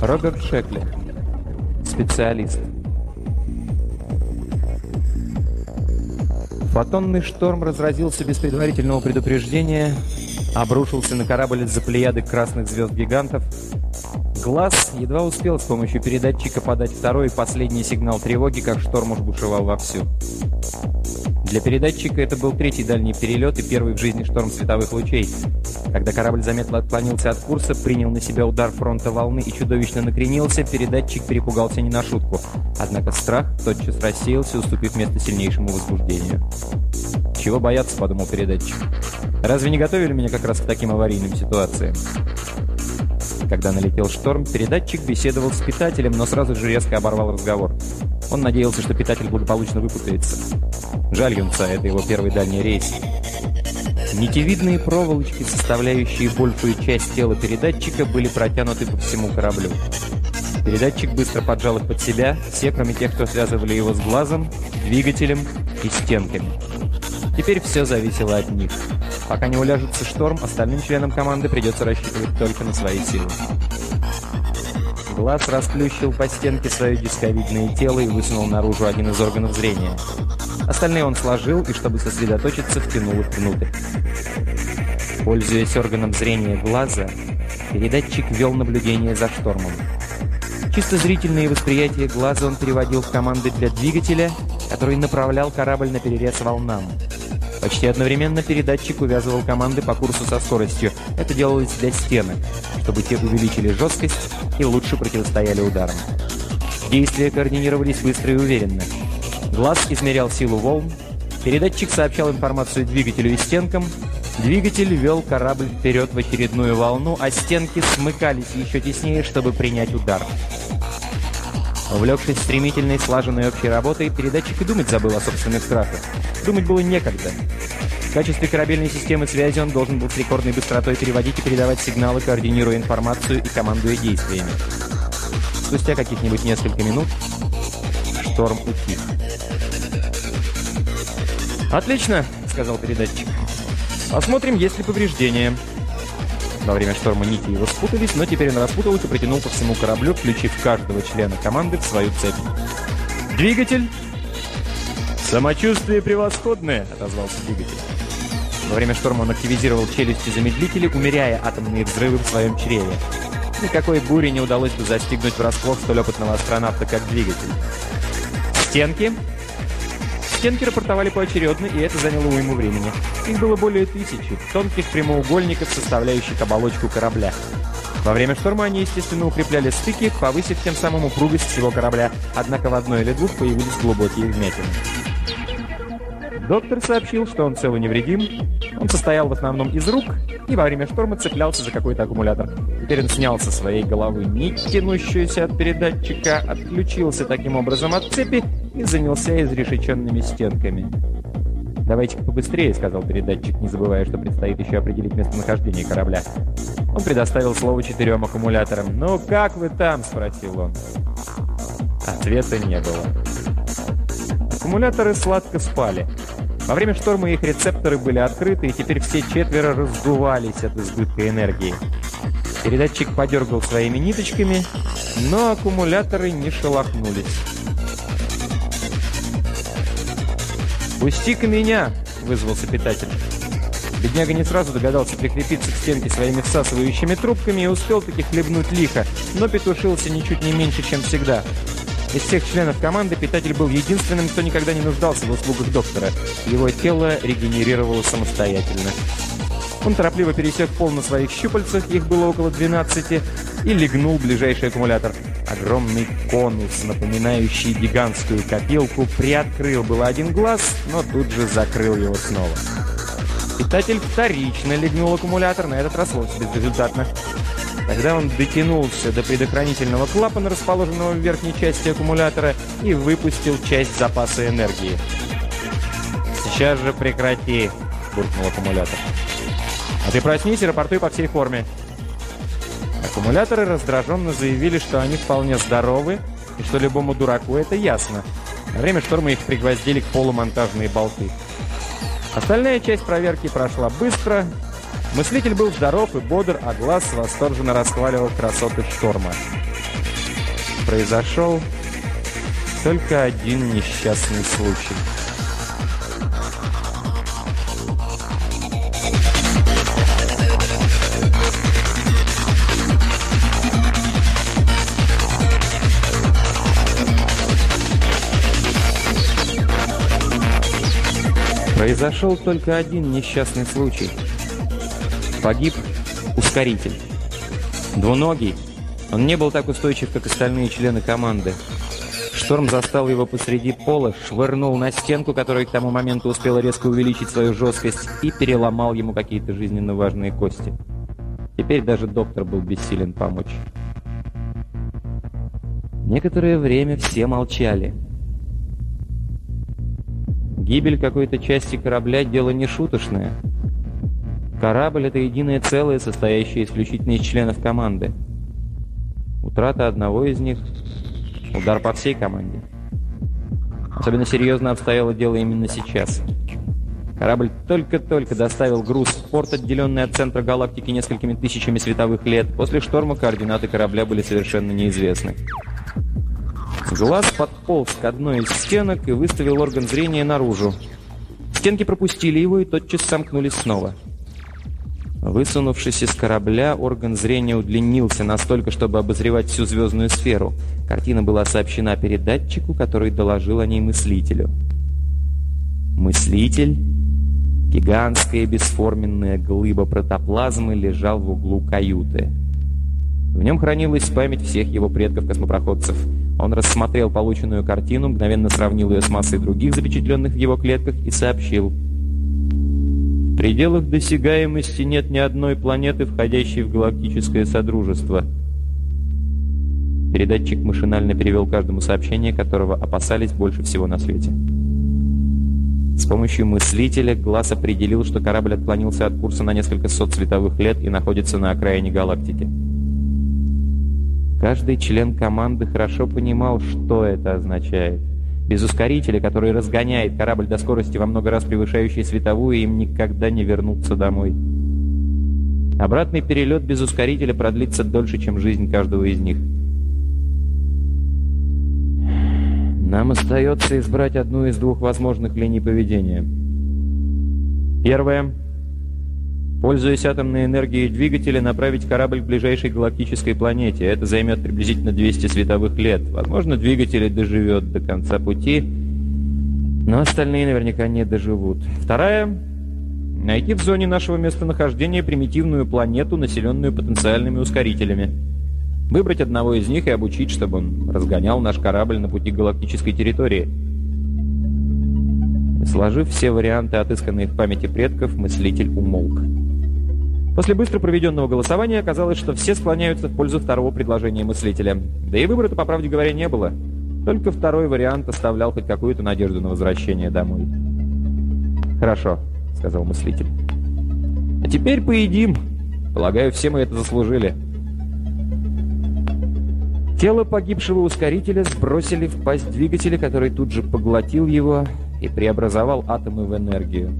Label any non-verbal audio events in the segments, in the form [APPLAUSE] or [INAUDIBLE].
Роберт Шекли. Специалист. Фотонный шторм разразился без предварительного предупреждения, обрушился на корабль из-за плеяды красных звезд-гигантов. Глаз едва успел с помощью передатчика подать второй и последний сигнал тревоги, как шторм уж бушевал вовсю. Для передатчика это был третий дальний перелет и первый в жизни шторм световых лучей. Когда корабль заметно отклонился от курса, принял на себя удар фронта волны и чудовищно накренился, передатчик перепугался не на шутку. Однако страх тотчас рассеялся, уступив место сильнейшему возбуждению. «Чего бояться?» – подумал передатчик. «Разве не готовили меня как раз к таким аварийным ситуациям?» Когда налетел шторм, передатчик беседовал с питателем, но сразу же резко оборвал разговор. Он надеялся, что питатель благополучно выпутается. Жаль юнца, это его первый дальний рейс. Нитевидные проволочки, составляющие большую часть тела передатчика, были протянуты по всему кораблю. Передатчик быстро поджал их под себя, все, кроме тех, кто связывали его с глазом, двигателем и стенками. Теперь все зависело от них. Пока не уляжется шторм, остальным членам команды придется рассчитывать только на свои силы. Глаз расплющил по стенке свое дисковидное тело и высунул наружу один из органов зрения. Остальные он сложил и, чтобы сосредоточиться, втянул их внутрь. Пользуясь органом зрения глаза, передатчик вел наблюдение за штормом. Чисто зрительные восприятия глаза он переводил в команды для двигателя, который направлял корабль на перерез волнам. Почти одновременно передатчик увязывал команды по курсу со скоростью. Это делалось для стенок, чтобы те увеличили жесткость и лучше противостояли ударам. Действия координировались быстро и уверенно. Глаз измерял силу волн, передатчик сообщал информацию двигателю и стенкам, двигатель вел корабль вперед в очередную волну, а стенки смыкались еще теснее, чтобы принять удар. Увлекшись стремительной, слаженной общей работой, передатчик и думать забыл о собственных страхах. Думать было некогда. В качестве корабельной системы связи он должен был с рекордной быстротой переводить и передавать сигналы, координируя информацию и командуя действиями. Спустя каких-нибудь несколько минут шторм утих. «Отлично», — сказал передатчик. «Посмотрим, есть ли повреждения». Во время шторма нити его спутались, но теперь он распутал их и протянул по всему кораблю, включив каждого члена команды в свою цепь. «Двигатель!» «Самочувствие превосходное!» — отозвался двигатель. Во время шторма он активизировал челюсти замедлители, умеряя атомные взрывы в своем чреве. Никакой бури не удалось бы застигнуть врасплох столь опытного астронавта, как двигатель. «Стенки!» Стенки рапортовали поочередно, и это заняло уйму времени. Их было более тысячи, тонких прямоугольников, составляющих оболочку корабля. Во время шторма они, естественно, укрепляли стыки, повысив тем самым упругость всего корабля, однако в одной или двух появились глубокие вмятины. Доктор сообщил, что он цел и невредим. Он состоял в основном из рук и во время шторма цеплялся за какой-то аккумулятор. Теперь он снял со своей головы нить, тянущуюся от передатчика, отключился таким образом от цепи и занялся изрешеченными стенками. «Давайте-ка побыстрее», — сказал передатчик, не забывая, что предстоит еще определить местонахождение корабля. Он предоставил слово четырем аккумуляторам. «Ну, как вы там?» — спросил он. Ответа не было. Аккумуляторы сладко спали. Во время шторма их рецепторы были открыты, и теперь все четверо раздувались от избытка энергии. Передатчик подергал своими ниточками, но аккумуляторы не шелохнулись. «Пусти-ка меня!» — вызвался питатель. Бедняга не сразу догадался прикрепиться к стенке своими всасывающими трубками и успел таки хлебнуть лихо, но петушился ничуть не меньше, чем всегда. Из всех членов команды питатель был единственным, кто никогда не нуждался в услугах доктора. Его тело регенерировало самостоятельно. Он торопливо пересек пол на своих щупальцах, их было около 12, и легнул ближайший аккумулятор. Огромный конус, напоминающий гигантскую копилку, приоткрыл было один глаз, но тут же закрыл его снова. Питатель вторично легнул аккумулятор, на этот раз вовсе безрезультатно. Тогда он дотянулся до предохранительного клапана, расположенного в верхней части аккумулятора, и выпустил часть запаса энергии. «Сейчас же прекрати!» – буркнул аккумулятор. «А ты проснись и рапортуй по всей форме!» Аккумуляторы раздраженно заявили, что они вполне здоровы, и что любому дураку это ясно. На время шторма их пригвоздили к полу монтажные болты. Остальная часть проверки прошла быстро, Мыслитель был здоров и бодр, а глаз восторженно расхваливал красоты шторма. Произошел только один несчастный случай. Произошел только один несчастный случай. Погиб ускоритель. Двуногий. Он не был так устойчив, как остальные члены команды. Шторм застал его посреди пола, швырнул на стенку, которая к тому моменту успела резко увеличить свою жесткость, и переломал ему какие-то жизненно важные кости. Теперь даже доктор был бессилен помочь. Некоторое время все молчали. Гибель какой-то части корабля – дело не шуточное. Корабль – это единое целое, состоящее исключительно из членов команды. Утрата одного из них – удар по всей команде. Особенно серьезно обстояло дело именно сейчас. Корабль только-только доставил груз в порт, отделенный от центра галактики несколькими тысячами световых лет. После шторма координаты корабля были совершенно неизвестны. Глаз подполз к одной из стенок и выставил орган зрения наружу. Стенки пропустили его и тотчас сомкнулись снова. Высунувшись из корабля, орган зрения удлинился настолько, чтобы обозревать всю звездную сферу. Картина была сообщена передатчику, который доложил о ней мыслителю. Мыслитель, гигантская бесформенная глыба протоплазмы, лежал в углу каюты. В нем хранилась память всех его предков-космопроходцев — он рассмотрел полученную картину, мгновенно сравнил ее с массой других запечатленных в его клетках и сообщил. В пределах досягаемости нет ни одной планеты, входящей в галактическое содружество. Передатчик машинально перевел каждому сообщение, которого опасались больше всего на свете. С помощью мыслителя глаз определил, что корабль отклонился от курса на несколько сот световых лет и находится на окраине галактики. Каждый член команды хорошо понимал, что это означает. Без ускорителя, который разгоняет корабль до скорости во много раз превышающей световую, им никогда не вернуться домой. Обратный перелет без ускорителя продлится дольше, чем жизнь каждого из них. Нам остается избрать одну из двух возможных линий поведения. Первая Пользуясь атомной энергией двигателя, направить корабль к ближайшей галактической планете. Это займет приблизительно 200 световых лет. Возможно, двигатель доживет до конца пути, но остальные наверняка не доживут. Вторая — найти в зоне нашего местонахождения примитивную планету, населенную потенциальными ускорителями. Выбрать одного из них и обучить, чтобы он разгонял наш корабль на пути галактической территории. Сложив все варианты, отысканные в памяти предков, мыслитель умолк. После быстро проведенного голосования оказалось, что все склоняются в пользу второго предложения мыслителя. Да и выбора-то, по правде говоря, не было. Только второй вариант оставлял хоть какую-то надежду на возвращение домой. «Хорошо», — сказал мыслитель. «А теперь поедим. Полагаю, все мы это заслужили». Тело погибшего ускорителя сбросили в пасть двигателя, который тут же поглотил его и преобразовал атомы в энергию.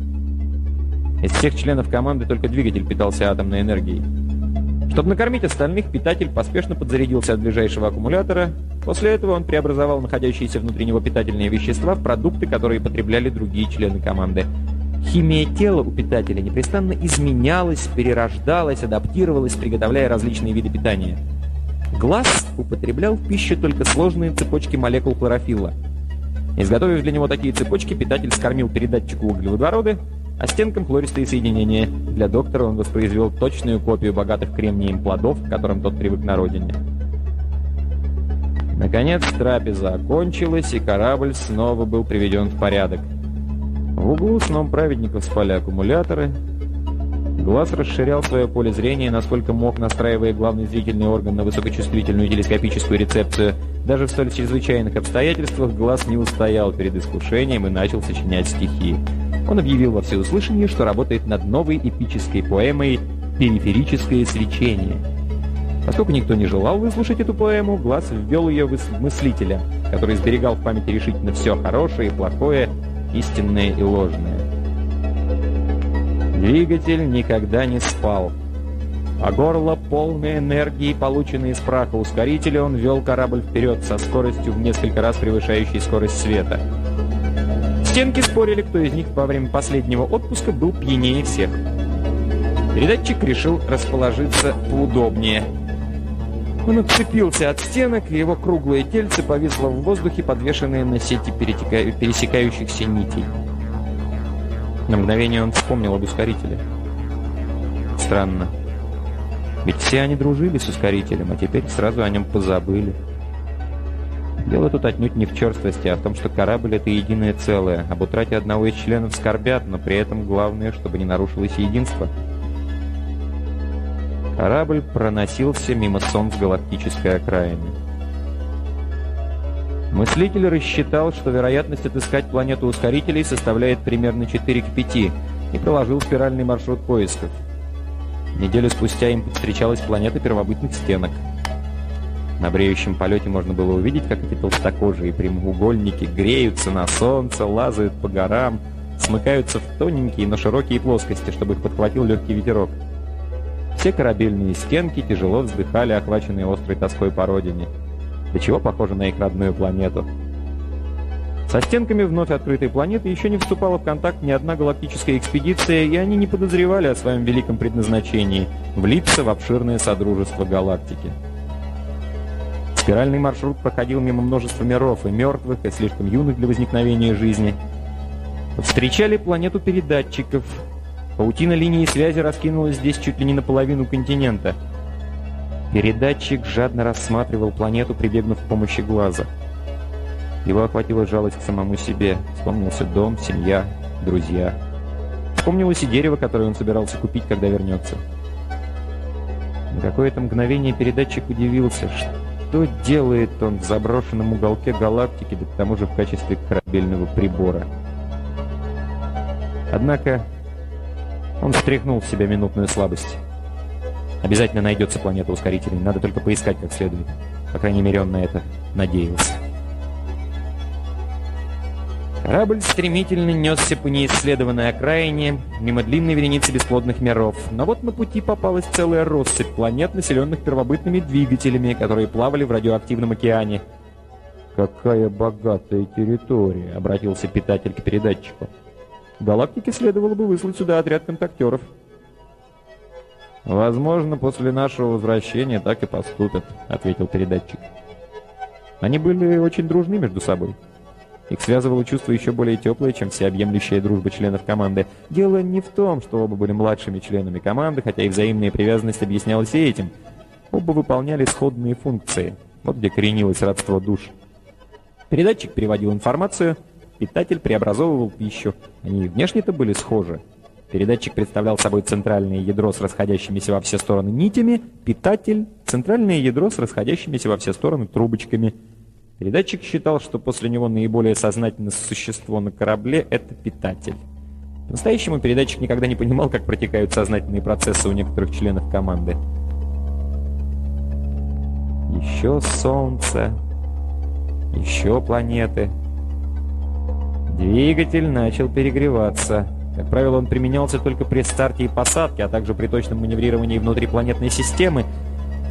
Из всех членов команды только двигатель питался атомной энергией. Чтобы накормить остальных, питатель поспешно подзарядился от ближайшего аккумулятора. После этого он преобразовал находящиеся внутри него питательные вещества в продукты, которые потребляли другие члены команды. Химия тела у питателя непрестанно изменялась, перерождалась, адаптировалась, приготовляя различные виды питания. Глаз употреблял в пищу только сложные цепочки молекул хлорофилла. Изготовив для него такие цепочки, питатель скормил передатчику углеводороды, а стенкам хлористые соединения. Для доктора он воспроизвел точную копию богатых кремнием плодов, к которым тот привык на родине. Наконец трапеза окончилась, и корабль снова был приведен в порядок. В углу сном праведников спали аккумуляторы. Глаз расширял свое поле зрения, насколько мог, настраивая главный зрительный орган на высокочувствительную телескопическую рецепцию. Даже в столь чрезвычайных обстоятельствах глаз не устоял перед искушением и начал сочинять стихи. Он объявил во всеуслышание, что работает над новой эпической поэмой «Периферическое свечение». Поскольку никто не желал выслушать эту поэму, Глаз ввел ее в мыслителя, который сберегал в памяти решительно все хорошее и плохое, истинное и ложное. Двигатель никогда не спал. А горло, полной энергии, полученной из праха ускорителя, он вел корабль вперед со скоростью в несколько раз превышающей скорость света. Стенки спорили, кто из них во время последнего отпуска был пьянее всех. Передатчик решил расположиться поудобнее. Он отцепился от стенок, и его круглое тельце повисло в воздухе, подвешенное на сети пересекающихся нитей. На мгновение он вспомнил об ускорителе. Странно. Ведь все они дружили с ускорителем, а теперь сразу о нем позабыли. Дело тут отнюдь не в черствости, а в том, что корабль — это единое целое. Об утрате одного из членов скорбят, но при этом главное, чтобы не нарушилось единство. Корабль проносился мимо солнц галактической окраины. Мыслитель рассчитал, что вероятность отыскать планету ускорителей составляет примерно 4 к 5 и проложил спиральный маршрут поисков. Неделю спустя им встречалась планета первобытных стенок. На бреющем полете можно было увидеть, как эти толстокожие прямоугольники греются на солнце, лазают по горам, смыкаются в тоненькие, но широкие плоскости, чтобы их подхватил легкий ветерок. Все корабельные стенки тяжело вздыхали, охваченные острой тоской по родине. До чего похоже на их родную планету. Со стенками вновь открытой планеты еще не вступала в контакт ни одна галактическая экспедиция, и они не подозревали о своем великом предназначении — влиться в обширное содружество галактики. Спиральный маршрут проходил мимо множества миров, и мертвых, и слишком юных для возникновения жизни. Встречали планету передатчиков. Паутина линии связи раскинулась здесь чуть ли не наполовину континента. Передатчик жадно рассматривал планету, прибегнув к помощи глаза — его охватила жалость к самому себе. Вспомнился дом, семья, друзья. Вспомнилось и дерево, которое он собирался купить, когда вернется. На какое-то мгновение передатчик удивился, что делает он в заброшенном уголке галактики, да к тому же в качестве корабельного прибора. Однако он встряхнул в себя минутную слабость. Обязательно найдется планета ускорителей, надо только поискать как следует. По крайней мере, он на это надеялся. Корабль стремительно несся по неисследованной окраине, мимо длинной вереницы бесплодных миров. Но вот на пути попалась целая россыпь планет, населенных первобытными двигателями, которые плавали в радиоактивном океане. «Какая богатая территория!» — обратился питатель к передатчику. «Галактике следовало бы выслать сюда отряд контактеров». «Возможно, после нашего возвращения так и поступят», — ответил передатчик. Они были очень дружны между собой. Их связывало чувство еще более теплое, чем всеобъемлющая дружба членов команды. Дело не в том, что оба были младшими членами команды, хотя и взаимная привязанность объяснялась и этим. Оба выполняли сходные функции. Вот где коренилось родство душ. Передатчик переводил информацию, питатель преобразовывал пищу. Они внешне-то были схожи. Передатчик представлял собой центральное ядро с расходящимися во все стороны нитями, питатель — центральное ядро с расходящимися во все стороны трубочками — Передатчик считал, что после него наиболее сознательное существо на корабле — это питатель. По-настоящему передатчик никогда не понимал, как протекают сознательные процессы у некоторых членов команды. Еще Солнце, еще планеты. Двигатель начал перегреваться. Как правило, он применялся только при старте и посадке, а также при точном маневрировании внутрипланетной системы,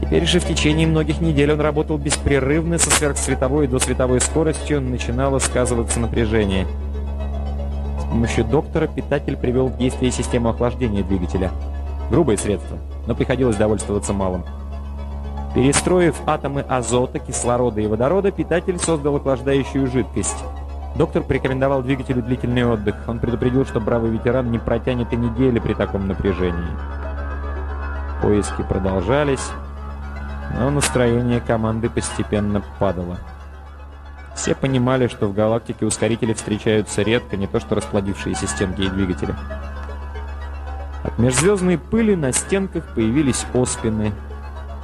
Теперь же в течение многих недель он работал беспрерывно со сверхсветовой и досветовой скоростью, начинало сказываться напряжение. С помощью доктора питатель привел в действие систему охлаждения двигателя. Грубое средство, но приходилось довольствоваться малым. Перестроив атомы азота, кислорода и водорода, питатель создал охлаждающую жидкость. Доктор порекомендовал двигателю длительный отдых. Он предупредил, что бравый ветеран не протянет и недели при таком напряжении. Поиски продолжались но настроение команды постепенно падало. Все понимали, что в галактике ускорители встречаются редко, не то что расплодившиеся стенки и двигатели. От межзвездной пыли на стенках появились оспины.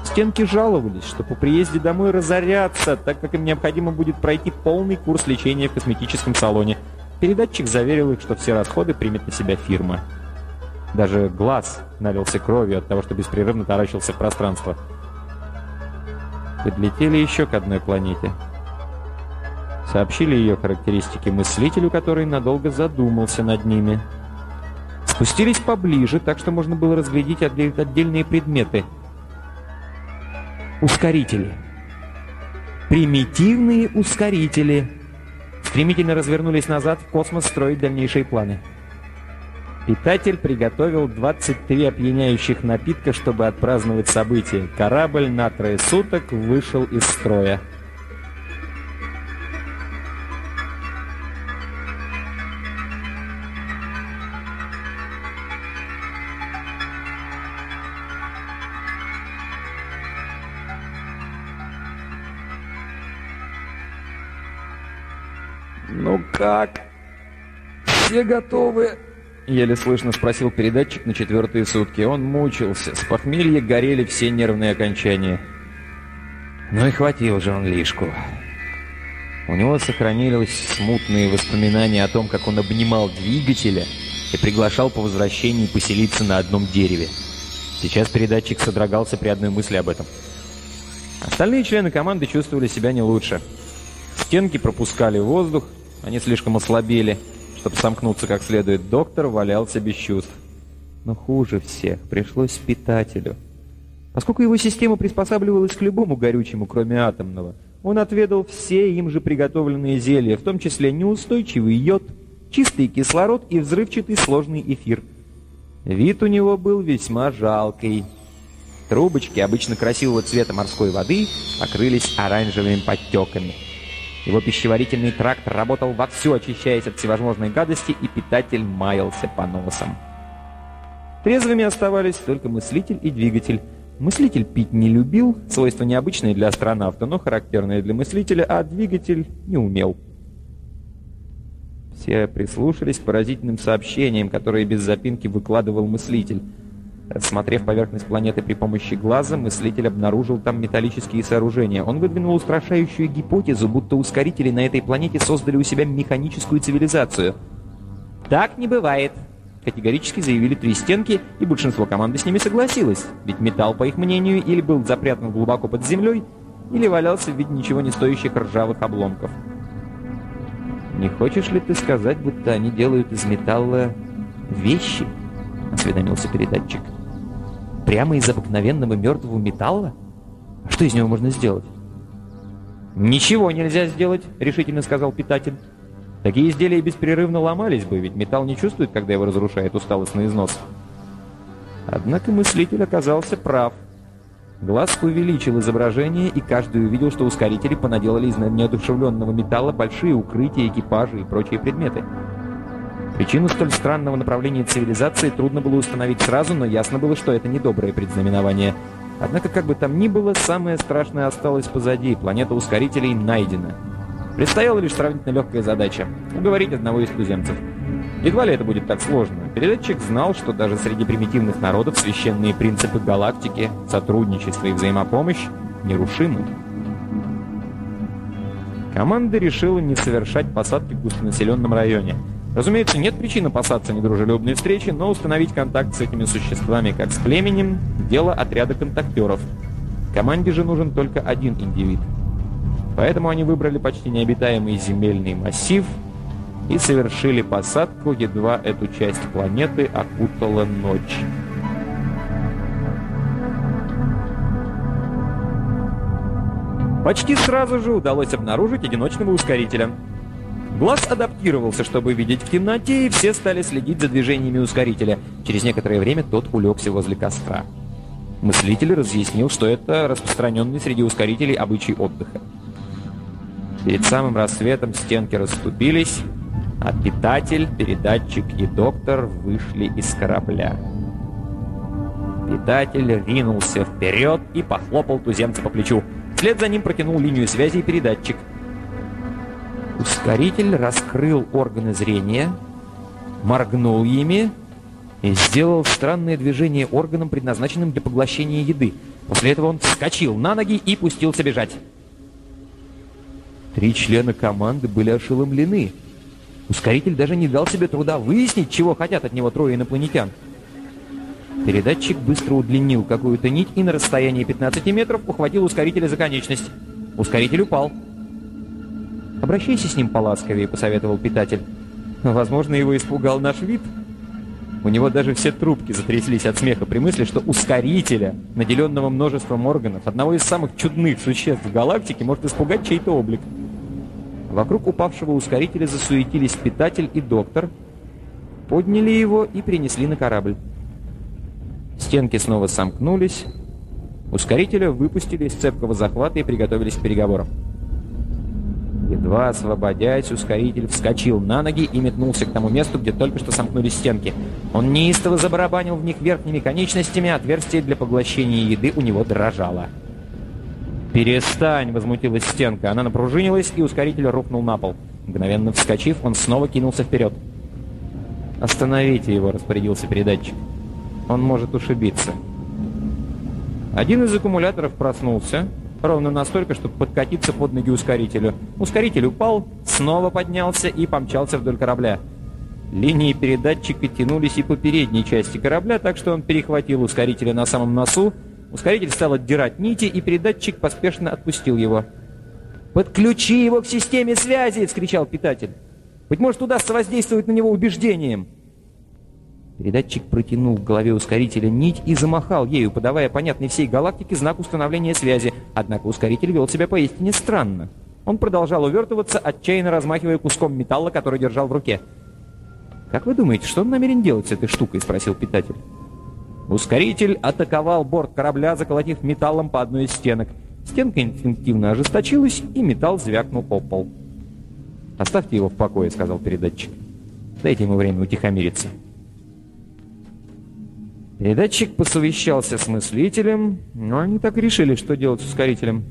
Стенки жаловались, что по приезде домой разорятся, так как им необходимо будет пройти полный курс лечения в косметическом салоне. Передатчик заверил их, что все расходы примет на себя фирма. Даже глаз налился кровью от того, что беспрерывно таращился в пространство подлетели еще к одной планете. Сообщили ее характеристики мыслителю, который надолго задумался над ними. Спустились поближе, так что можно было разглядеть отдельные предметы. Ускорители. Примитивные ускорители. Стремительно развернулись назад в космос строить дальнейшие планы. Питатель приготовил 23 опьяняющих напитка, чтобы отпраздновать событие. Корабль на трое суток вышел из строя. «Ну как? Все готовы?» Еле слышно спросил передатчик на четвертые сутки. Он мучился. С похмелья горели все нервные окончания. Ну и хватил же он лишку. У него сохранились смутные воспоминания о том, как он обнимал двигателя и приглашал по возвращении поселиться на одном дереве. Сейчас передатчик содрогался при одной мысли об этом. Остальные члены команды чувствовали себя не лучше. Стенки пропускали воздух, они слишком ослабели. Чтобы сомкнуться как следует, доктор валялся без чувств. Но хуже всех пришлось питателю. Поскольку его система приспосабливалась к любому горючему, кроме атомного, он отведал все им же приготовленные зелья, в том числе неустойчивый йод, чистый кислород и взрывчатый сложный эфир. Вид у него был весьма жалкий. Трубочки, обычно красивого цвета морской воды, покрылись оранжевыми подтеками. Его пищеварительный тракт работал вовсю, очищаясь от всевозможной гадости, и питатель маялся по носам. Трезвыми оставались только мыслитель и двигатель. Мыслитель пить не любил, свойство необычное для астронавта, но характерное для мыслителя, а двигатель не умел. Все прислушались к поразительным сообщениям, которые без запинки выкладывал мыслитель. Рассмотрев поверхность планеты при помощи глаза, мыслитель обнаружил там металлические сооружения. Он выдвинул устрашающую гипотезу, будто ускорители на этой планете создали у себя механическую цивилизацию. «Так не бывает», — категорически заявили три стенки, и большинство команды с ними согласилось, ведь металл, по их мнению, или был запрятан глубоко под землей, или валялся в виде ничего не стоящих ржавых обломков. «Не хочешь ли ты сказать, будто они делают из металла вещи?» — осведомился передатчик. Прямо из обыкновенного мертвого металла? А что из него можно сделать? «Ничего нельзя сделать», — решительно сказал питатель. «Такие изделия беспрерывно ломались бы, ведь металл не чувствует, когда его разрушает усталостный износ». Однако мыслитель оказался прав. Глаз увеличил изображение, и каждый увидел, что ускорители понаделали из неодушевленного металла большие укрытия, экипажи и прочие предметы. Причину столь странного направления цивилизации трудно было установить сразу, но ясно было, что это недоброе предзнаменование. Однако, как бы там ни было, самое страшное осталось позади. Планета ускорителей найдена. Предстояла лишь сравнительно легкая задача — уговорить одного из туземцев. Едва ли это будет так сложно. Передатчик знал, что даже среди примитивных народов священные принципы галактики, сотрудничество и взаимопомощь нерушимы. Команда решила не совершать посадки в густонаселенном районе — Разумеется, нет причин опасаться недружелюбной встречи, но установить контакт с этими существами как с племенем – дело отряда контактеров. Команде же нужен только один индивид. Поэтому они выбрали почти необитаемый земельный массив и совершили посадку, едва эту часть планеты окутала ночь. Почти сразу же удалось обнаружить одиночного ускорителя – Глаз адаптировался, чтобы видеть в темноте, и все стали следить за движениями ускорителя. Через некоторое время тот улегся возле костра. Мыслитель разъяснил, что это распространенный среди ускорителей обычай отдыха. Перед самым рассветом стенки расступились, а питатель, передатчик и доктор вышли из корабля. Питатель ринулся вперед и похлопал туземца по плечу. Вслед за ним протянул линию связи и передатчик — Ускоритель раскрыл органы зрения, моргнул ими и сделал странное движение органом, предназначенным для поглощения еды. После этого он вскочил на ноги и пустился бежать. Три члена команды были ошеломлены. Ускоритель даже не дал себе труда выяснить, чего хотят от него трое инопланетян. Передатчик быстро удлинил какую-то нить и на расстоянии 15 метров ухватил ускорителя за конечность. Ускоритель упал. «Обращайся с ним поласковее», — посоветовал питатель. «Возможно, его испугал наш вид». У него даже все трубки затряслись от смеха при мысли, что ускорителя, наделенного множеством органов, одного из самых чудных существ в галактике, может испугать чей-то облик. Вокруг упавшего ускорителя засуетились питатель и доктор, подняли его и принесли на корабль. Стенки снова сомкнулись, ускорителя выпустили из цепкого захвата и приготовились к переговорам. Едва освободясь, ускоритель вскочил на ноги и метнулся к тому месту, где только что сомкнулись стенки. Он неистово забарабанил в них верхними конечностями, отверстие для поглощения еды у него дрожало. «Перестань!» — возмутилась стенка. Она напружинилась, и ускоритель рухнул на пол. Мгновенно вскочив, он снова кинулся вперед. «Остановите его!» — распорядился передатчик. «Он может ушибиться». Один из аккумуляторов проснулся, ровно настолько, чтобы подкатиться под ноги ускорителю. Ускоритель упал, снова поднялся и помчался вдоль корабля. Линии передатчика тянулись и по передней части корабля, так что он перехватил ускорителя на самом носу, ускоритель стал отдирать нити, и передатчик поспешно отпустил его. «Подключи его к системе связи!» — вскричал питатель. «Быть может, удастся воздействовать на него убеждением!» Передатчик протянул к голове ускорителя нить и замахал ею, подавая понятный всей галактике знак установления связи. Однако ускоритель вел себя поистине странно. Он продолжал увертываться, отчаянно размахивая куском металла, который держал в руке. «Как вы думаете, что он намерен делать с этой штукой?» — спросил питатель. Ускоритель атаковал борт корабля, заколотив металлом по одной из стенок. Стенка инстинктивно ожесточилась, и металл звякнул о пол. «Оставьте его в покое», — сказал передатчик. «Дайте ему время утихомириться». Передатчик посовещался с мыслителем, но они так решили, что делать с ускорителем.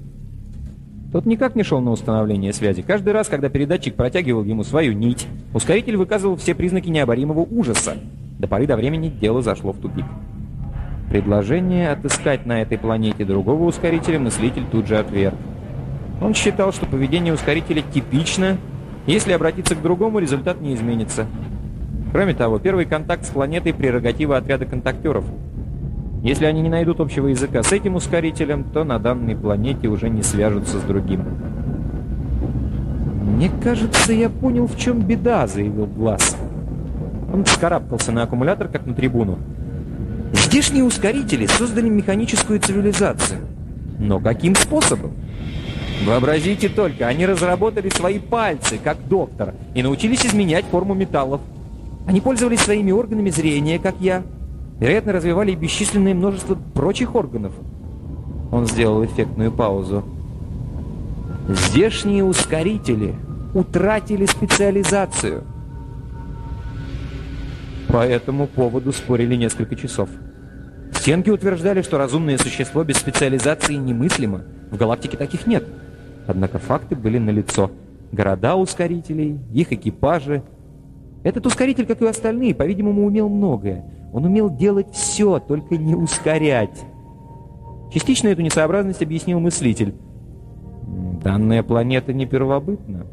Тот никак не шел на установление связи. Каждый раз, когда передатчик протягивал ему свою нить, ускоритель выказывал все признаки необоримого ужаса. До поры до времени дело зашло в тупик. Предложение отыскать на этой планете другого ускорителя мыслитель тут же отверг. Он считал, что поведение ускорителя типично, если обратиться к другому, результат не изменится. Кроме того, первый контакт с планетой – прерогатива отряда контактеров. Если они не найдут общего языка с этим ускорителем, то на данной планете уже не свяжутся с другим. «Мне кажется, я понял, в чем беда», — заявил Глаз. Он вскарабкался на аккумулятор, как на трибуну. «Здешние ускорители создали механическую цивилизацию. Но каким способом? Вообразите только, они разработали свои пальцы, как доктор, и научились изменять форму металлов. Они пользовались своими органами зрения, как я. Вероятно, развивали бесчисленное множество прочих органов. Он сделал эффектную паузу. Здешние ускорители утратили специализацию. По этому поводу спорили несколько часов. Стенки утверждали, что разумное существо без специализации немыслимо. В галактике таких нет. Однако факты были налицо. Города ускорителей, их экипажи, этот ускоритель, как и остальные, по-видимому, умел многое. Он умел делать все, только не ускорять. Частично эту несообразность объяснил мыслитель. Данная планета не первобытна.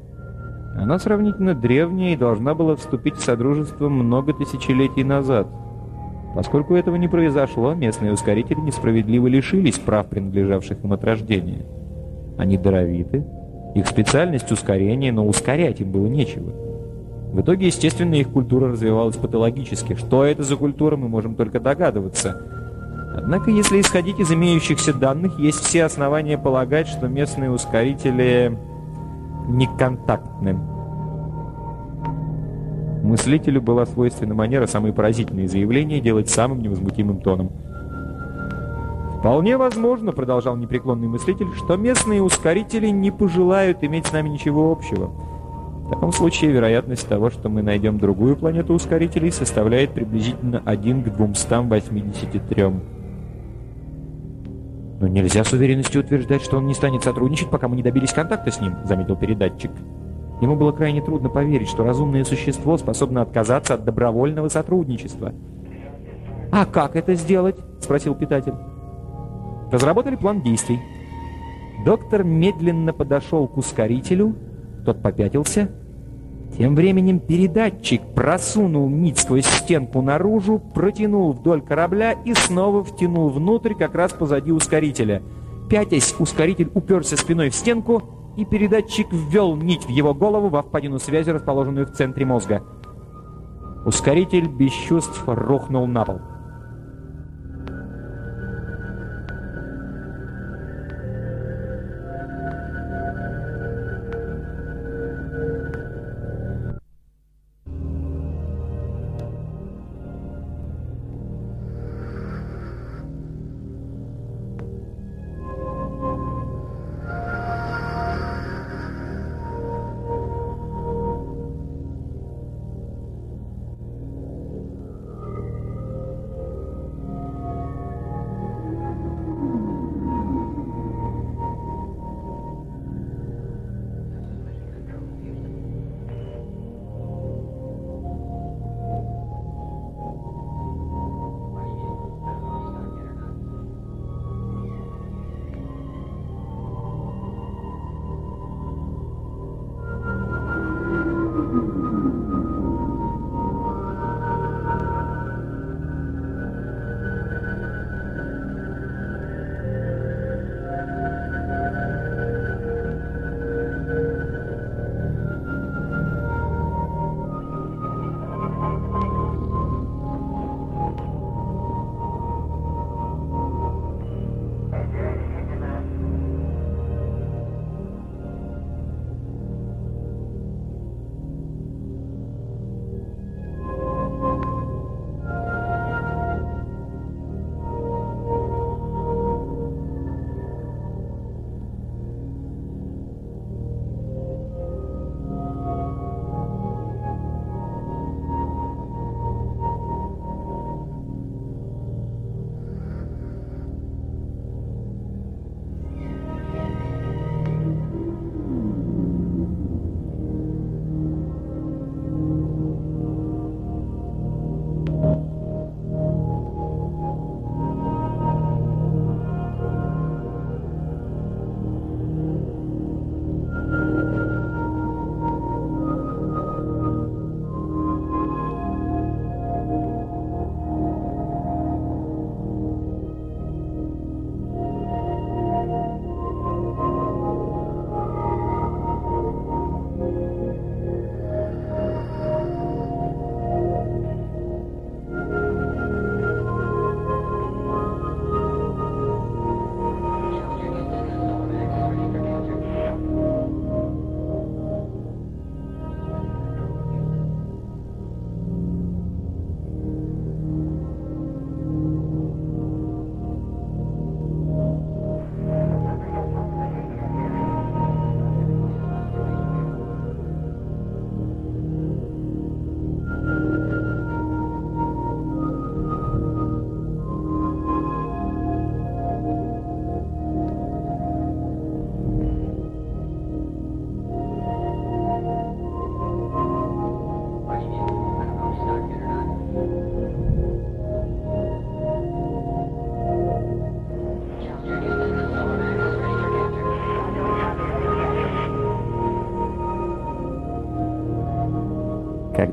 Она сравнительно древняя и должна была вступить в Содружество много тысячелетий назад. Поскольку этого не произошло, местные ускорители несправедливо лишились прав, принадлежавших им от рождения. Они даровиты, их специальность ускорение, но ускорять им было нечего. В итоге, естественно, их культура развивалась патологически. Что это за культура, мы можем только догадываться. Однако, если исходить из имеющихся данных, есть все основания полагать, что местные ускорители неконтактны. Мыслителю была свойственна манера самые поразительные заявления делать самым невозмутимым тоном. «Вполне возможно, — продолжал непреклонный мыслитель, — что местные ускорители не пожелают иметь с нами ничего общего». В таком случае вероятность того, что мы найдем другую планету ускорителей, составляет приблизительно 1 к 283. «Но нельзя с уверенностью утверждать, что он не станет сотрудничать, пока мы не добились контакта с ним», — заметил передатчик. Ему было крайне трудно поверить, что разумное существо способно отказаться от добровольного сотрудничества. «А как это сделать?» — спросил питатель. Разработали план действий. Доктор медленно подошел к ускорителю тот попятился. Тем временем передатчик просунул нить сквозь стенку наружу, протянул вдоль корабля и снова втянул внутрь, как раз позади ускорителя. Пятясь, ускоритель уперся спиной в стенку, и передатчик ввел нить в его голову во впадину связи, расположенную в центре мозга. Ускоритель без чувств рухнул на пол.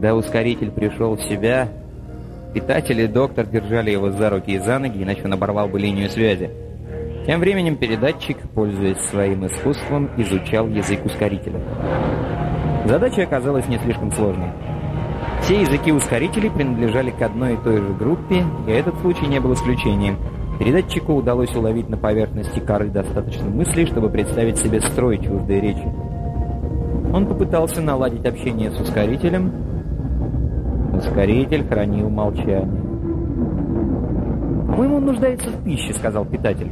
Когда ускоритель пришел в себя, питатель и доктор держали его за руки и за ноги, иначе он оборвал бы линию связи. Тем временем передатчик, пользуясь своим искусством, изучал язык ускорителя. Задача оказалась не слишком сложной. Все языки ускорителей принадлежали к одной и той же группе, и этот случай не был исключением. Передатчику удалось уловить на поверхности коры достаточно мыслей, чтобы представить себе строй чуждой речи. Он попытался наладить общение с ускорителем, Ускоритель хранил молчание. «По-моему, он нуждается в пище», — сказал питатель.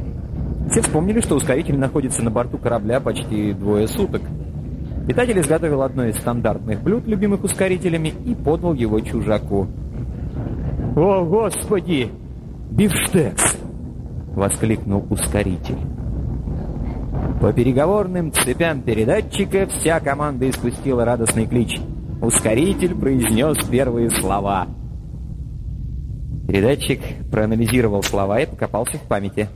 Все вспомнили, что ускоритель находится на борту корабля почти двое суток. Питатель изготовил одно из стандартных блюд, любимых ускорителями, и подал его чужаку. «О, Господи! Бифштекс!» — воскликнул ускоритель. По переговорным цепям передатчика вся команда испустила радостный клич — Ускоритель произнес первые слова. Передатчик проанализировал слова и покопался в памяти.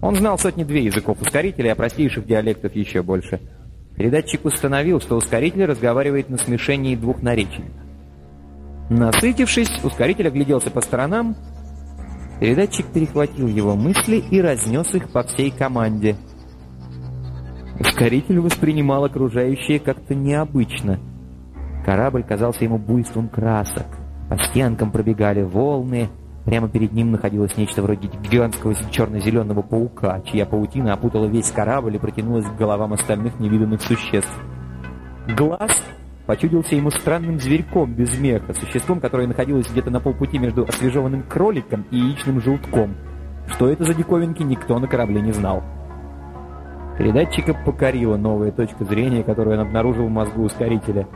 Он знал сотни-две языков ускорителя, а простейших диалектов еще больше. Передатчик установил, что ускоритель разговаривает на смешении двух наречий. Насытившись, ускоритель огляделся по сторонам. Передатчик перехватил его мысли и разнес их по всей команде. Ускоритель воспринимал окружающее как-то необычно — Корабль казался ему буйством красок, По стенкам пробегали волны, Прямо перед ним находилось нечто вроде гигантского черно-зеленого паука, чья паутина опутала весь корабль и протянулась к головам остальных невиданных существ. Глаз почудился ему странным зверьком без меха, существом, которое находилось где-то на полпути между освежеванным кроликом и яичным желтком. Что это за диковинки, никто на корабле не знал. Передатчика покорила новая точка зрения, которую он обнаружил в мозгу ускорителя.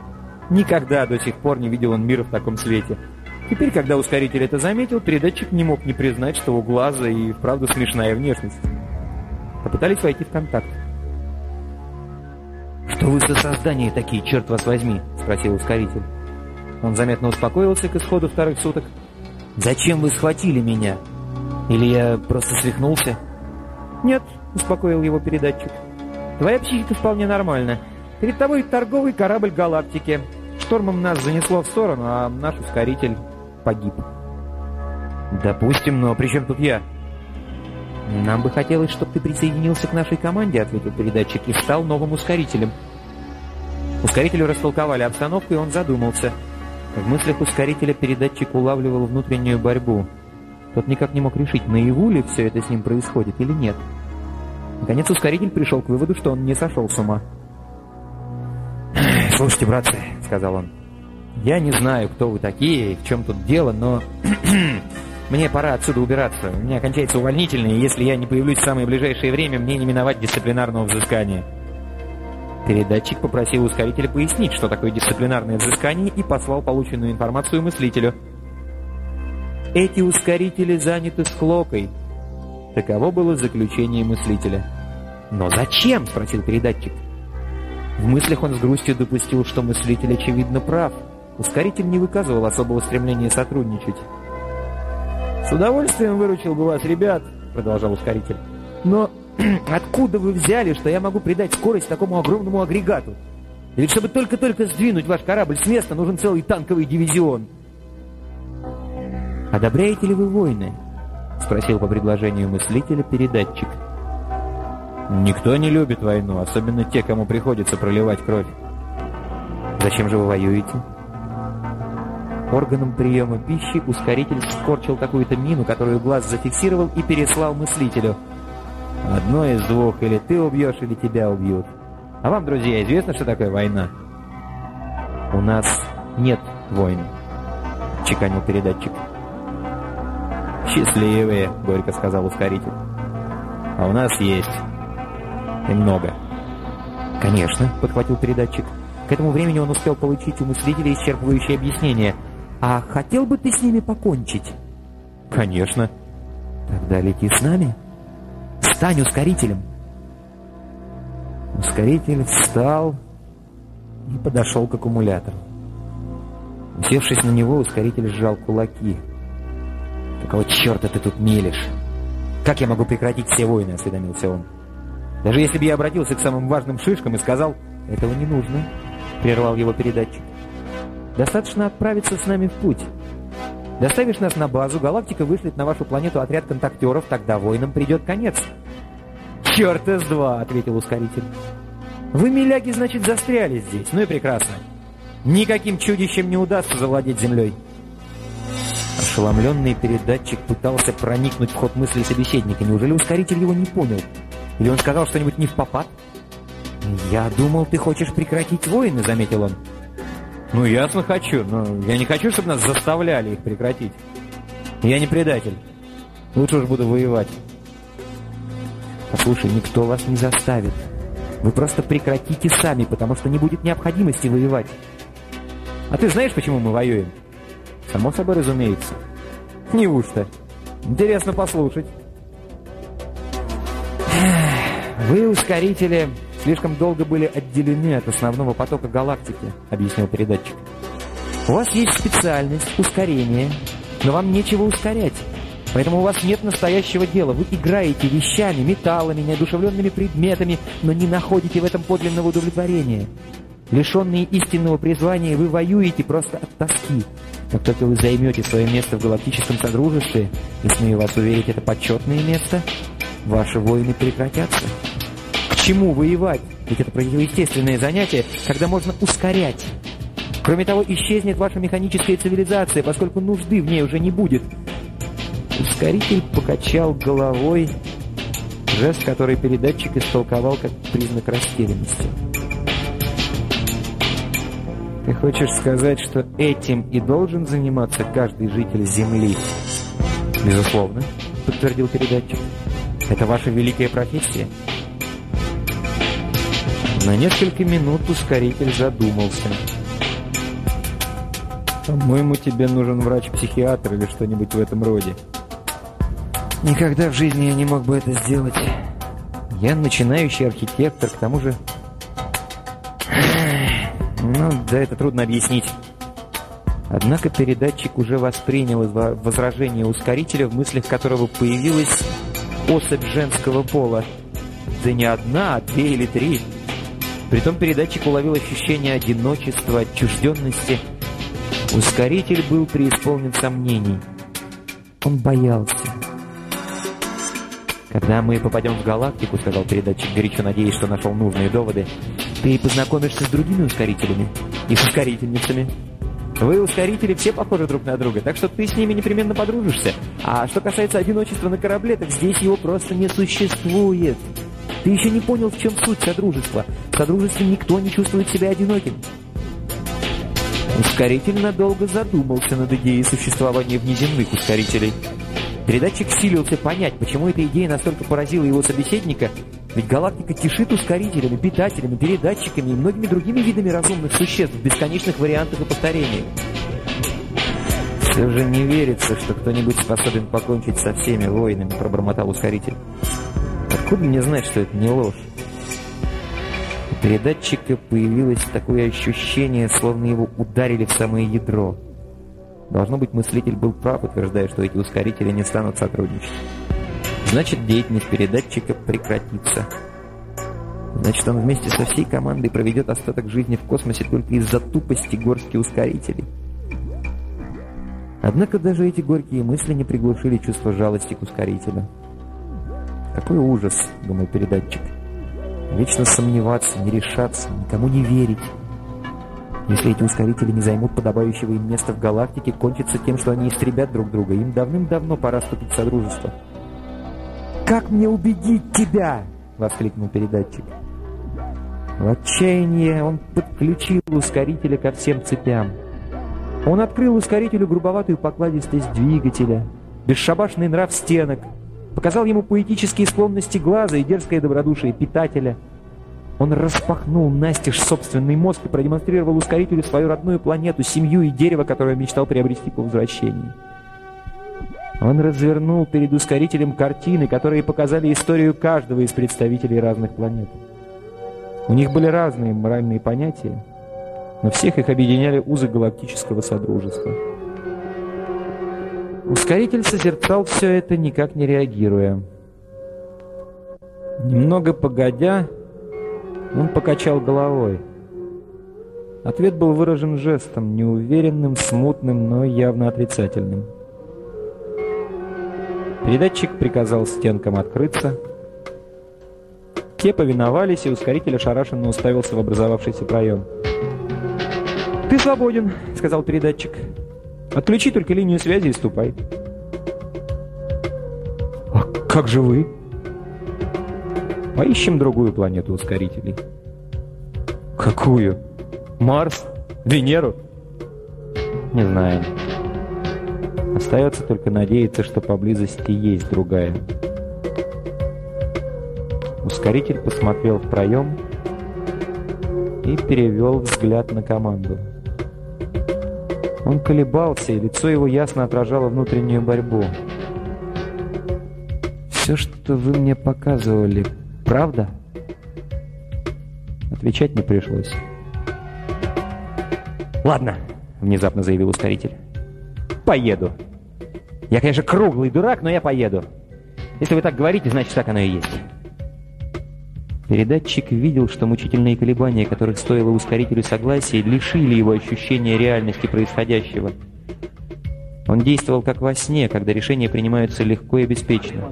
Никогда до сих пор не видел он мира в таком свете — Теперь, когда ускоритель это заметил, передатчик не мог не признать, что у глаза и вправду смешная внешность. Попытались войти в контакт. «Что вы за создания такие, черт вас возьми?» — спросил ускоритель. Он заметно успокоился к исходу вторых суток. «Зачем вы схватили меня? Или я просто свихнулся?» «Нет», — успокоил его передатчик. «Твоя психика вполне нормальна. Перед тобой торговый корабль галактики. Штормом нас занесло в сторону, а наш ускоритель погиб. «Допустим, но при чем тут я?» «Нам бы хотелось, чтобы ты присоединился к нашей команде», — ответил передатчик, и стал новым ускорителем. Ускорителю растолковали обстановку, и он задумался. В мыслях ускорителя передатчик улавливал внутреннюю борьбу. Тот никак не мог решить, наяву ли все это с ним происходит или нет. Наконец ускоритель пришел к выводу, что он не сошел с ума. «Слушайте, братцы», — сказал он, я не знаю, кто вы такие и в чем тут дело, но... [CLEARS THROAT] Мне пора отсюда убираться. У меня кончается увольнительный, и если я не появлюсь в самое ближайшее время, мне не миновать дисциплинарного взыскания. Передатчик попросил ускорителя пояснить, что такое дисциплинарное взыскание, и послал полученную информацию мыслителю. Эти ускорители заняты склокой. Таково было заключение мыслителя. «Но зачем?» — спросил передатчик. В мыслях он с грустью допустил, что мыслитель, очевидно, прав — Ускоритель не выказывал особого стремления сотрудничать. «С удовольствием выручил бы вас, ребят», — продолжал ускоритель. «Но [CLEARS THROAT] откуда вы взяли, что я могу придать скорость такому огромному агрегату? Ведь чтобы только-только сдвинуть ваш корабль с места, нужен целый танковый дивизион». «Одобряете ли вы войны?» — спросил по предложению мыслителя передатчик. «Никто не любит войну, особенно те, кому приходится проливать кровь». «Зачем же вы воюете?» Органом приема пищи ускоритель скорчил какую-то мину, которую глаз зафиксировал и переслал мыслителю. «Одно из двух, или ты убьешь, или тебя убьют. А вам, друзья, известно, что такое война?» «У нас нет войн», — чеканил передатчик. «Счастливые», — горько сказал ускоритель. «А у нас есть. Много». «Конечно», — подхватил передатчик. К этому времени он успел получить у мыслителя исчерпывающее объяснение — а хотел бы ты с ними покончить? Конечно. Тогда лети с нами. Стань ускорителем. Ускоритель встал и подошел к аккумулятору. Усевшись на него, ускоритель сжал кулаки. «Какого черта ты тут мелешь? Как я могу прекратить все войны?» — осведомился он. «Даже если бы я обратился к самым важным шишкам и сказал, этого не нужно», — прервал его передатчик. Достаточно отправиться с нами в путь. Доставишь нас на базу, галактика вышлет на вашу планету отряд контактеров, тогда воинам придет конец. «Черт из два!» — ответил ускоритель. «Вы, миляги, значит, застряли здесь. Ну и прекрасно. Никаким чудищем не удастся завладеть землей». Ошеломленный передатчик пытался проникнуть в ход мысли собеседника. Неужели ускоритель его не понял? Или он сказал что-нибудь не в попад? «Я думал, ты хочешь прекратить войны», — заметил он. Ну, ясно хочу, но я не хочу, чтобы нас заставляли их прекратить. Я не предатель. Лучше уж буду воевать. Послушай, никто вас не заставит. Вы просто прекратите сами, потому что не будет необходимости воевать. А ты знаешь, почему мы воюем? Само собой разумеется. Неужто? Интересно послушать. Вы, ускорители, слишком долго были отделены от основного потока галактики», — объяснил передатчик. «У вас есть специальность, ускорение, но вам нечего ускорять. Поэтому у вас нет настоящего дела. Вы играете вещами, металлами, неодушевленными предметами, но не находите в этом подлинного удовлетворения. Лишенные истинного призвания, вы воюете просто от тоски. Как только вы займете свое место в галактическом содружестве, и смею вас уверить, это почетное место, ваши войны прекратятся чему воевать? Ведь это противоестественное занятие, когда можно ускорять. Кроме того, исчезнет ваша механическая цивилизация, поскольку нужды в ней уже не будет. Ускоритель покачал головой, жест, который передатчик истолковал как признак растерянности. Ты хочешь сказать, что этим и должен заниматься каждый житель Земли? Безусловно, подтвердил передатчик. Это ваша великая профессия. На несколько минут ускоритель задумался. «По-моему, тебе нужен врач-психиатр или что-нибудь в этом роде». «Никогда в жизни я не мог бы это сделать. Я начинающий архитектор, к тому же...» «Ну, да, это трудно объяснить». Однако передатчик уже воспринял возражение ускорителя, в мыслях которого появилась особь женского пола. Да не одна, а две или три. Притом передатчик уловил ощущение одиночества, отчужденности. Ускоритель был преисполнен сомнений. Он боялся. «Когда мы попадем в галактику», — сказал передатчик, горячо надеясь, что нашел нужные доводы, «ты познакомишься с другими ускорителями и с ускорительницами. Вы, ускорители, все похожи друг на друга, так что ты с ними непременно подружишься. А что касается одиночества на корабле, так здесь его просто не существует». Ты еще не понял, в чем суть содружества. В содружестве никто не чувствует себя одиноким. Ускоритель надолго задумался над идеей существования внеземных ускорителей. Передатчик силился понять, почему эта идея настолько поразила его собеседника, ведь галактика кишит ускорителями, питателями, передатчиками и многими другими видами разумных существ в бесконечных вариантах и повторениях. «Все же не верится, что кто-нибудь способен покончить со всеми воинами», — пробормотал ускоритель. Откуда мне знать, что это не ложь? У передатчика появилось такое ощущение, словно его ударили в самое ядро. Должно быть, мыслитель был прав, утверждая, что эти ускорители не станут сотрудничать. Значит, деятельность передатчика прекратится. Значит, он вместе со всей командой проведет остаток жизни в космосе только из-за тупости горстки ускорителей. Однако даже эти горькие мысли не приглушили чувство жалости к ускорителю. Какой ужас, думал передатчик. Вечно сомневаться, не решаться, никому не верить. Если эти ускорители не займут подобающего им места в галактике, кончится тем, что они истребят друг друга. Им давным-давно пора вступить в содружество. «Как мне убедить тебя?» — воскликнул передатчик. В отчаянии он подключил ускорителя ко всем цепям. Он открыл ускорителю грубоватую покладистость двигателя, бесшабашный нрав стенок, показал ему поэтические склонности глаза и дерзкое добродушие питателя. Он распахнул настежь собственный мозг и продемонстрировал ускорителю свою родную планету, семью и дерево, которое мечтал приобрести по возвращении. Он развернул перед ускорителем картины, которые показали историю каждого из представителей разных планет. У них были разные моральные понятия, но всех их объединяли узы галактического содружества. Ускоритель созерцал все это, никак не реагируя. Немного погодя, он покачал головой. Ответ был выражен жестом, неуверенным, смутным, но явно отрицательным. Передатчик приказал стенкам открыться. Те повиновались, и ускоритель ошарашенно уставился в образовавшийся проем. «Ты свободен», — сказал передатчик. Отключи только линию связи и ступай. А как же вы? Поищем другую планету ускорителей. Какую? Марс? Венеру? Не знаю. Остается только надеяться, что поблизости есть другая. Ускоритель посмотрел в проем и перевел взгляд на команду. Он колебался, и лицо его ясно отражало внутреннюю борьбу. «Все, что вы мне показывали, правда?» Отвечать не пришлось. «Ладно», — внезапно заявил ускоритель. «Поеду. Я, конечно, круглый дурак, но я поеду. Если вы так говорите, значит, так оно и есть». Передатчик видел, что мучительные колебания, которых стоило ускорителю согласия, лишили его ощущения реальности происходящего. Он действовал как во сне, когда решения принимаются легко и беспечно.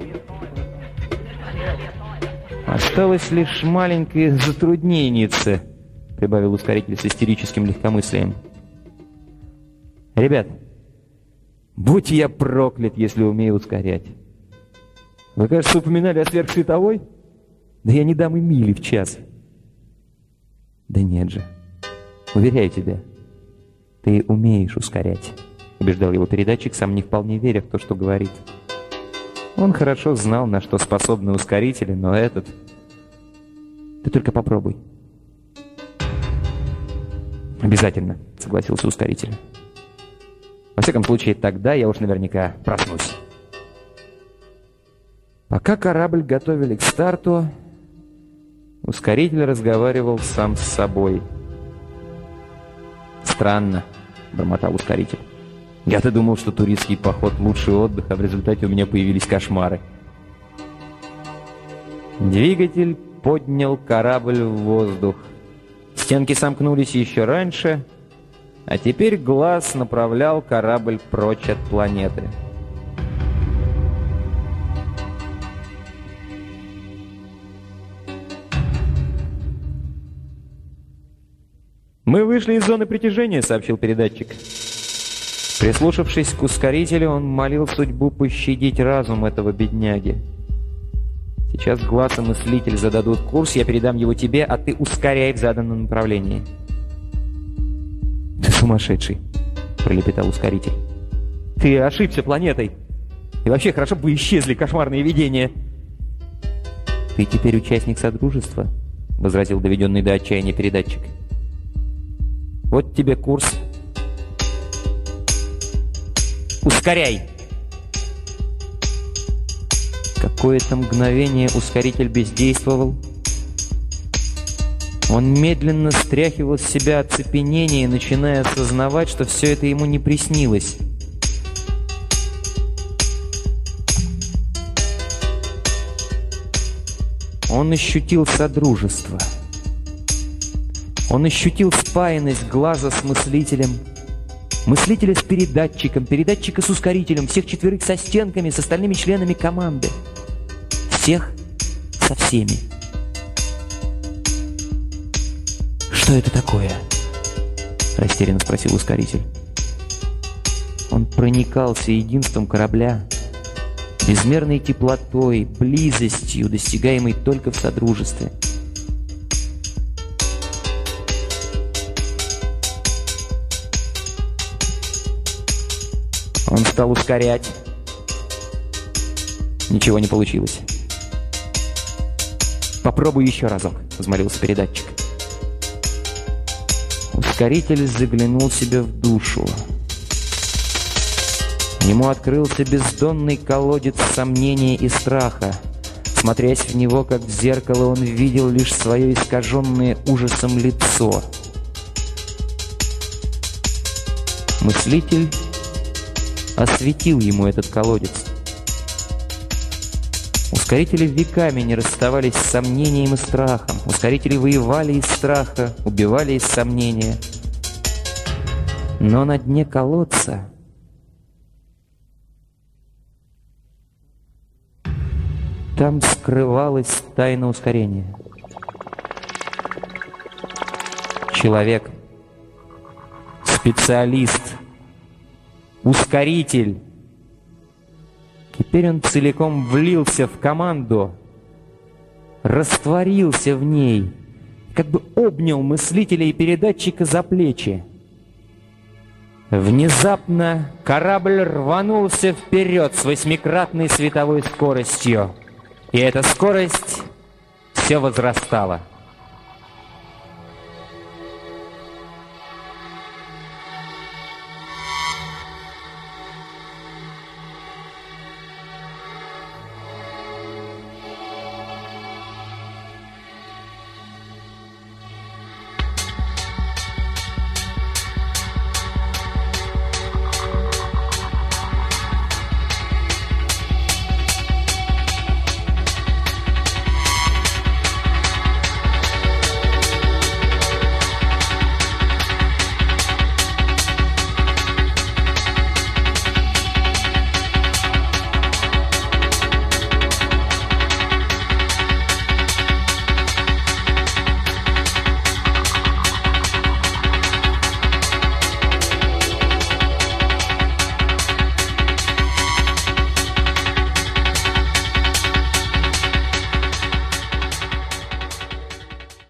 «Осталось лишь маленькое затруднение», — прибавил ускоритель с истерическим легкомыслием. Ребят, будь я проклят, если умею ускорять. Вы, кажется, упоминали о сверхсветовой? Да я не дам и мили в час. Да нет же. Уверяю тебя, ты умеешь ускорять, убеждал его передатчик, сам не вполне веря в то, что говорит. Он хорошо знал, на что способны ускорители, но этот... Ты только попробуй. Обязательно, согласился ускоритель. Во всяком случае, тогда я уж наверняка проснусь. Пока корабль готовили к старту, ускоритель разговаривал сам с собой. «Странно», — бормотал ускоритель. «Я-то думал, что туристский поход — лучший отдых, а в результате у меня появились кошмары». Двигатель поднял корабль в воздух. Стенки сомкнулись еще раньше, а теперь глаз направлял корабль прочь от планеты. «Мы вышли из зоны притяжения», — сообщил передатчик. Прислушавшись к ускорителю, он молил судьбу пощадить разум этого бедняги. Сейчас глаз и мыслитель зададут курс, я передам его тебе, а ты ускоряй в заданном направлении. «Ты сумасшедший», — пролепетал ускоритель. «Ты ошибся планетой. И вообще, хорошо бы исчезли кошмарные видения». «Ты теперь участник Содружества», — возразил доведенный до отчаяния передатчик. Вот тебе курс. Ускоряй! Какое-то мгновение ускоритель бездействовал. Он медленно стряхивал с себя оцепенение, начиная осознавать, что все это ему не приснилось. Он ощутил содружество. Он ощутил спаянность глаза с мыслителем, мыслителя с передатчиком, передатчика с ускорителем, всех четверых со стенками, с остальными членами команды. Всех со всеми. «Что это такое?» — растерянно спросил ускоритель. Он проникался единством корабля, безмерной теплотой, близостью, достигаемой только в содружестве — Он стал ускорять. Ничего не получилось. «Попробуй еще разок», — взмолился передатчик. Ускоритель заглянул себе в душу. Ему открылся бездонный колодец сомнения и страха. Смотрясь в него, как в зеркало, он видел лишь свое искаженное ужасом лицо. Мыслитель осветил ему этот колодец. Ускорители веками не расставались с сомнением и страхом. Ускорители воевали из страха, убивали из сомнения. Но на дне колодца там скрывалась тайна ускорения. Человек, специалист — ускоритель. Теперь он целиком влился в команду, растворился в ней, как бы обнял мыслителя и передатчика за плечи. Внезапно корабль рванулся вперед с восьмикратной световой скоростью, и эта скорость все возрастала.